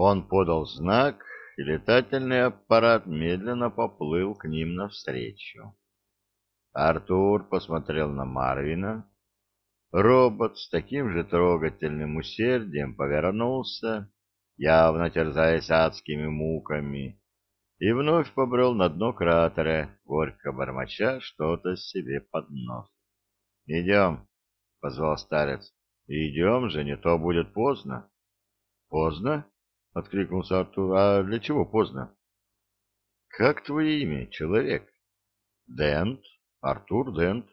Он подал знак, и летательный аппарат медленно поплыл к ним навстречу. Артур посмотрел на Марвина. Робот с таким же трогательным усердием повернулся, явно терзаясь адскими муками, и вновь побрел на дно кратера, горько бормоча что-то себе под нос. — Идем, — позвал старец. — Идем же, не то будет поздно. — Поздно? — откликнулся Артур. — А для чего поздно? — Как твое имя, человек? — Дент, Артур Дент.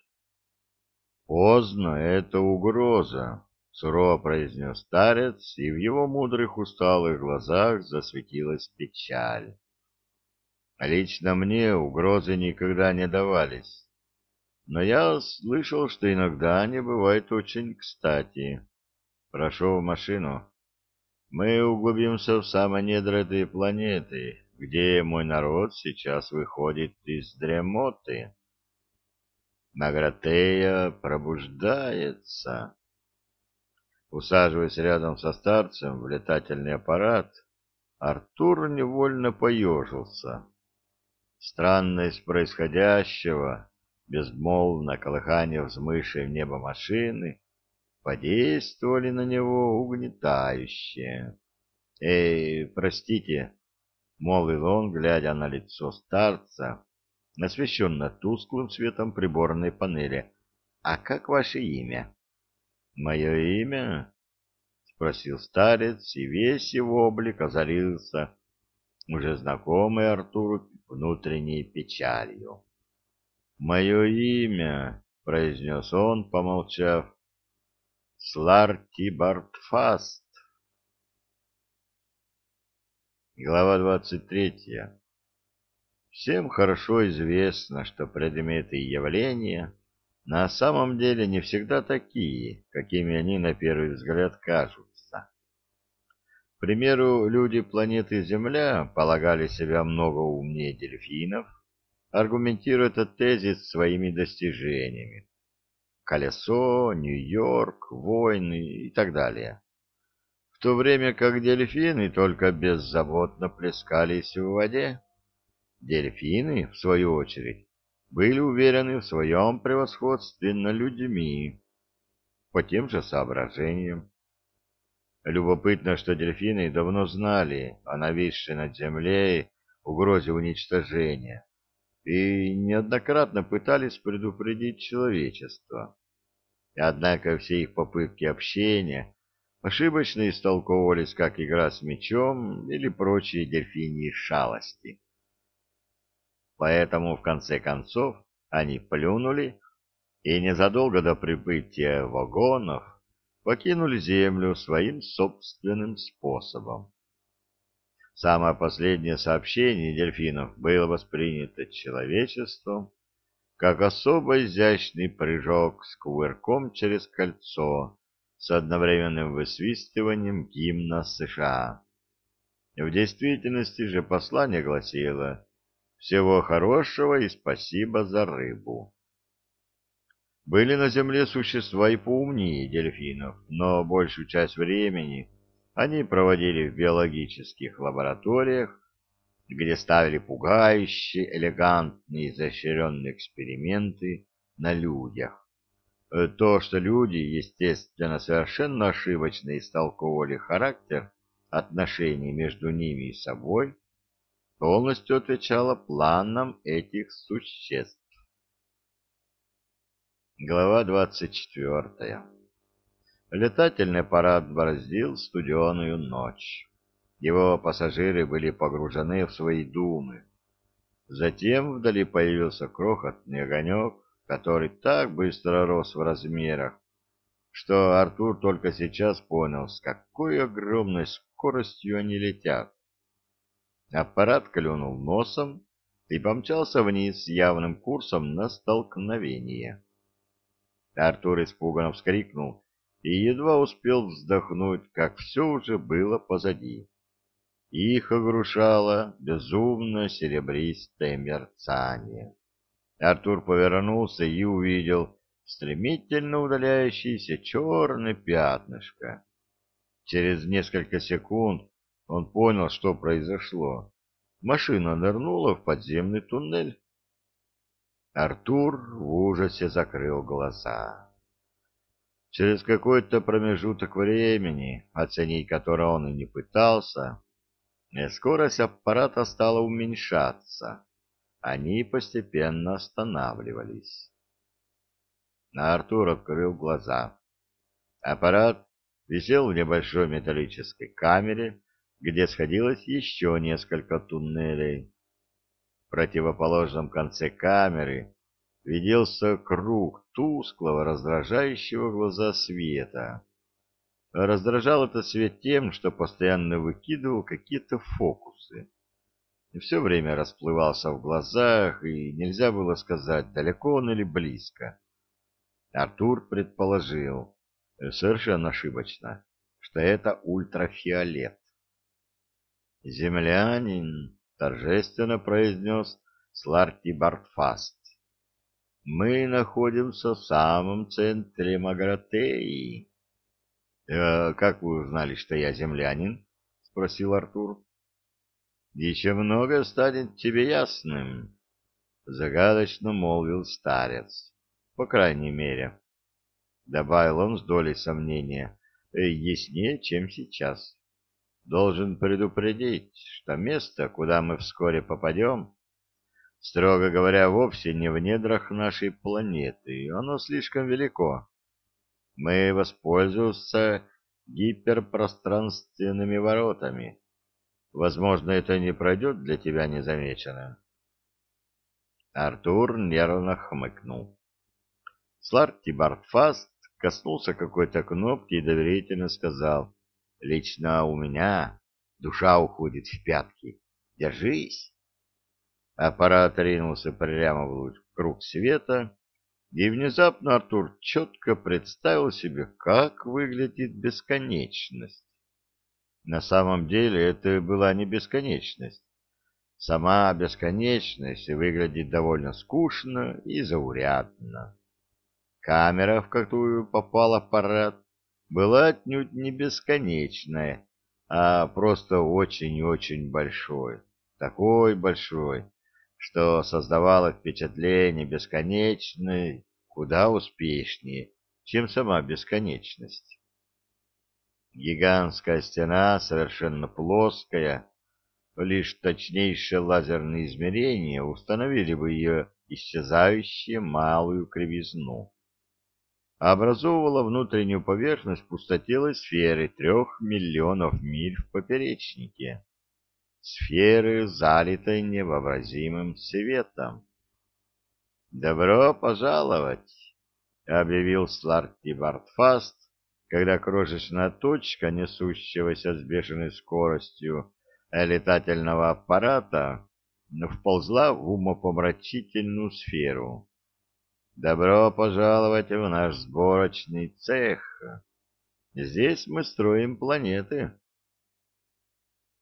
— Поздно — это угроза, — сурово произнес старец, и в его мудрых усталых глазах засветилась печаль. Лично мне угрозы никогда не давались. Но я слышал, что иногда они бывают очень кстати. Прошу в машину. Мы углубимся в самые недра этой планеты, где мой народ сейчас выходит из дремоты. Награтея пробуждается. Усаживаясь рядом со старцем в летательный аппарат, Артур невольно поежился. Странность происходящего, безмолвно колыхание взмывшей в небо машины, подействовали на него угнетающе. — Эй, простите, — молвил он, глядя на лицо старца, освещенно тусклым светом приборной панели. — А как ваше имя? — Мое имя? — спросил старец, и весь его облик озарился уже знакомый Артуру внутренней печалью. «Мое имя», — произнес он, помолчав, — «Сларти Бартфаст». Глава двадцать третья. Всем хорошо известно, что предметы и явления на самом деле не всегда такие, какими они на первый взгляд кажутся примеру, люди планеты Земля полагали себя много умнее дельфинов, аргументируя этот тезис своими достижениями. Колесо, Нью-Йорк, войны и так далее. В то время как дельфины только беззаботно плескались в воде, дельфины, в свою очередь, были уверены в своем превосходстве над людьми по тем же соображениям. Любопытно, что дельфины давно знали о нависшей над землей угрозе уничтожения и неоднократно пытались предупредить человечество. Однако все их попытки общения ошибочно истолковывались как игра с мечом или прочие дельфиньи шалости. Поэтому, в конце концов, они плюнули и незадолго до прибытия вагонов покинули Землю своим собственным способом. Самое последнее сообщение дельфинов было воспринято человечеством как особо изящный прыжок с кувырком через кольцо с одновременным высвистыванием гимна США. В действительности же послание гласило «Всего хорошего и спасибо за рыбу». Были на Земле существа и поумнее дельфинов, но большую часть времени они проводили в биологических лабораториях, где ставили пугающие, элегантные, изощренные эксперименты на людях. Э, то, что люди, естественно, совершенно ошибочно истолковывали характер отношений между ними и собой, полностью отвечало планам этих существ. Глава двадцать четвертая. Летательный аппарат бороздил студеную ночь. Его пассажиры были погружены в свои думы. Затем вдали появился крохотный огонек, который так быстро рос в размерах, что Артур только сейчас понял, с какой огромной скоростью они летят. Аппарат клюнул носом и помчался вниз с явным курсом на столкновение. Артур испуганно вскрикнул и едва успел вздохнуть, как все уже было позади. Их огрушало безумно серебристое мерцание. Артур повернулся и увидел стремительно удаляющееся черное пятнышко. Через несколько секунд Он понял, что произошло. Машина нырнула в подземный туннель. Артур в ужасе закрыл глаза. Через какой-то промежуток времени, оценить который он и не пытался, скорость аппарата стала уменьшаться. Они постепенно останавливались. Артур открыл глаза. Аппарат висел в небольшой металлической камере, где сходилось еще несколько туннелей. В противоположном конце камеры виделся круг тусклого, раздражающего глаза света. Раздражал это свет тем, что постоянно выкидывал какие-то фокусы. И все время расплывался в глазах, и нельзя было сказать, далеко он или близко. Артур предположил, совершенно ошибочно, что это ультрафиолет. «Землянин», — торжественно произнес Сларти Бартфаст, — «мы находимся в самом центре Магратеи». «Э, «Как вы узнали, что я землянин?» — спросил Артур. «Еще много станет тебе ясным», — загадочно молвил старец. «По крайней мере», — добавил он с долей сомнения, — «яснее, чем сейчас» должен предупредить, что место, куда мы вскоре попадем, строго говоря, вовсе не в недрах нашей планеты, оно слишком велико. Мы воспользуемся гиперпространственными воротами. Возможно, это не пройдет для тебя незамеченным. Артур нервно хмыкнул. Сларти Бартфаст коснулся какой-то кнопки и доверительно сказал — Лично у меня душа уходит в пятки. Держись. Аппарат ринулся прямо в круг света, и внезапно Артур четко представил себе, как выглядит бесконечность. На самом деле это была не бесконечность. Сама бесконечность выглядит довольно скучно и заурядно. Камера, в которую попал аппарат, была отнюдь не бесконечная, а просто очень-очень большой. Такой большой, что создавало впечатление бесконечной куда успешнее, чем сама бесконечность. Гигантская стена, совершенно плоская, лишь точнейшие лазерные измерения установили бы ее исчезающую малую кривизну образовывала внутреннюю поверхность пустотелой сферы трех миллионов миль в поперечнике, сферы, залитой невообразимым светом. «Добро пожаловать!» — объявил Сларти Бартфаст, когда крошечная точка, несущегося с бешеной скоростью летательного аппарата, вползла в умопомрачительную сферу. Добро пожаловать в наш сборочный цех. Здесь мы строим планеты.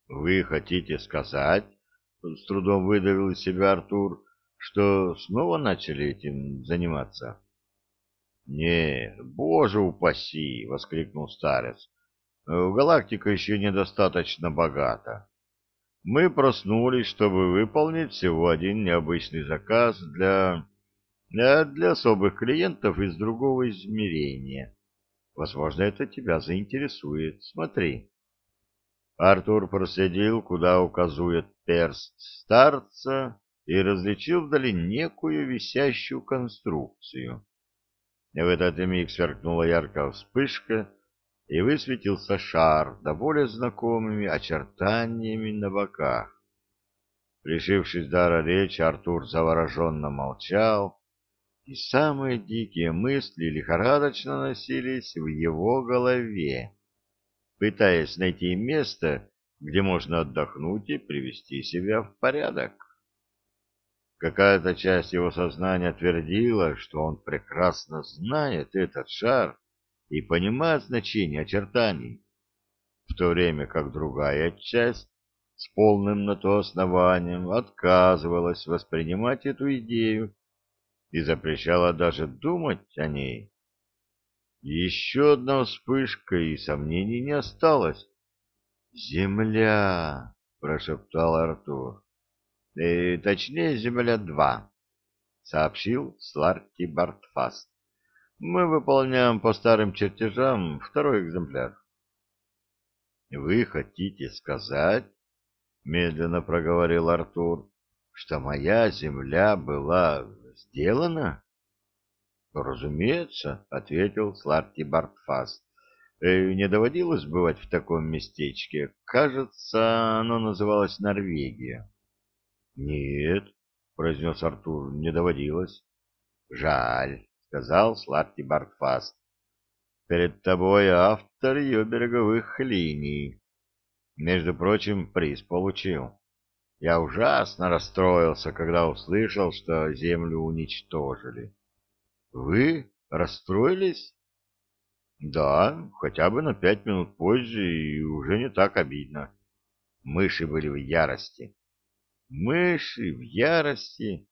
Вы хотите сказать, с трудом выдавил из себя Артур, что снова начали этим заниматься? Не, боже упаси, воскликнул старец. Галактика еще недостаточно богата. Мы проснулись, чтобы выполнить всего один необычный заказ для а для особых клиентов из другого измерения. Возможно, это тебя заинтересует. Смотри. Артур проследил, куда указывает перст старца, и различил вдали некую висящую конструкцию. В этот миг сверкнула яркая вспышка, и высветился шар, более знакомыми очертаниями на боках. Лишившись дара речи, Артур завороженно молчал, и самые дикие мысли лихорадочно носились в его голове, пытаясь найти место, где можно отдохнуть и привести себя в порядок. Какая-то часть его сознания твердила, что он прекрасно знает этот шар и понимает значение очертаний, в то время как другая часть с полным на то основанием отказывалась воспринимать эту идею и запрещала даже думать о ней. Еще одна вспышка, и сомнений не осталось. Земля, прошептал Артур. «Э, точнее, Земля-2, сообщил Сларти Бартфаст. Мы выполняем по старым чертежам второй экземпляр. Вы хотите сказать, медленно проговорил Артур, что моя земля была сделана? Разумеется, ответил Сларти Бартфаст. Не доводилось бывать в таком местечке. Кажется, оно называлось Норвегия. Нет, произнес Артур, не доводилось. Жаль, сказал Сларти Бартфаст. Перед тобой автор ее береговых линий. Между прочим, приз получил. Я ужасно расстроился, когда услышал, что землю уничтожили. Вы расстроились? Да, хотя бы на пять минут позже, и уже не так обидно. Мыши были в ярости. Мыши в ярости?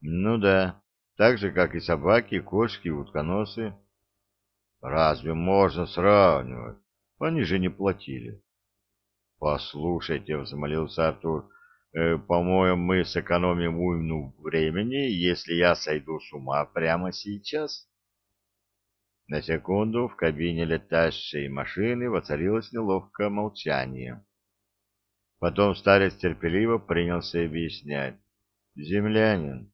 Ну да, так же, как и собаки, кошки, утконосы. Разве можно сравнивать? Они же не платили. Послушайте, взмолился Артур, по-моему, мы сэкономим уйму времени, если я сойду с ума прямо сейчас. На секунду в кабине летящей машины воцарилось неловкое молчание. Потом старец терпеливо принялся объяснять. «Землянин,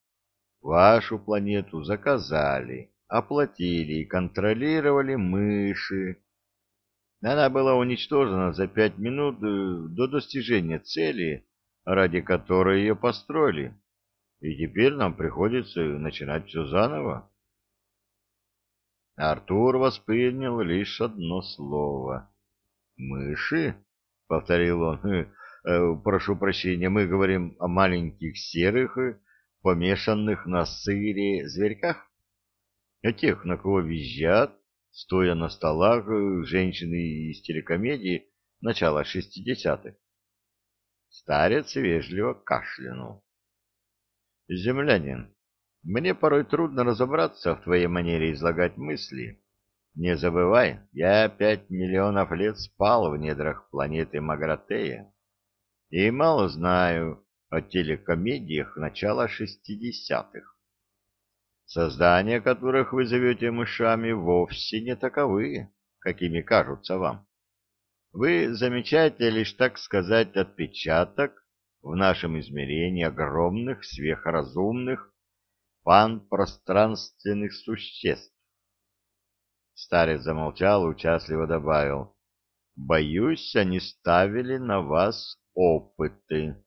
вашу планету заказали, оплатили и контролировали мыши. Она была уничтожена за пять минут э, до достижения цели, ради которой ее построили. И теперь нам приходится начинать все заново. Артур воспринял лишь одно слово. «Мыши?» — повторил он. «Э, «Прошу прощения, мы говорим о маленьких серых, помешанных на сыре зверьках? О тех, на кого визжат, стоя на столах женщины из телекомедии начала шестидесятых?» Старец вежливо кашлянул. «Землянин, мне порой трудно разобраться в твоей манере излагать мысли. Не забывай, я пять миллионов лет спал в недрах планеты Магратея и мало знаю о телекомедиях начала шестидесятых. Создания которых вы зовете мышами вовсе не таковы, какими кажутся вам. Вы замечаете лишь, так сказать, отпечаток в нашем измерении огромных сверхразумных панпространственных существ. Старец замолчал и участливо добавил. Боюсь, они ставили на вас опыты.